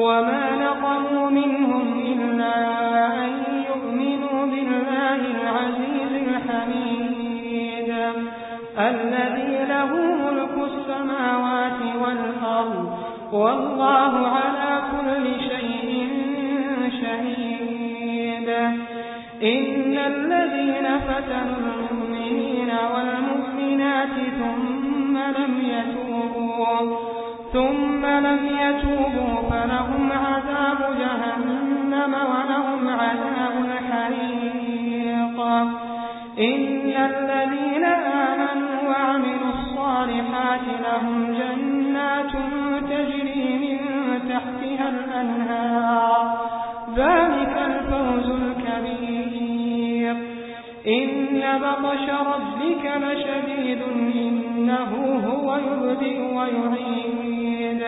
وما نقموا منهم إلا أن يؤمنوا بالله العزيز الحميد الذي له ملك السماوات والأرض والله على كل شيء شهيد إن الذين فتنوا المؤمنين والمؤمنات ثم لم يتوبوا فلهم عذاب جهنم ولهم عذاب الحريق. إن الذين آمنوا وعملوا الصالحات لهم جنات تجري من تحتها الأنهار. ذلك الفوز الكبير. إن بطش ربك لشديد إنه هو يبدئ ويعيد.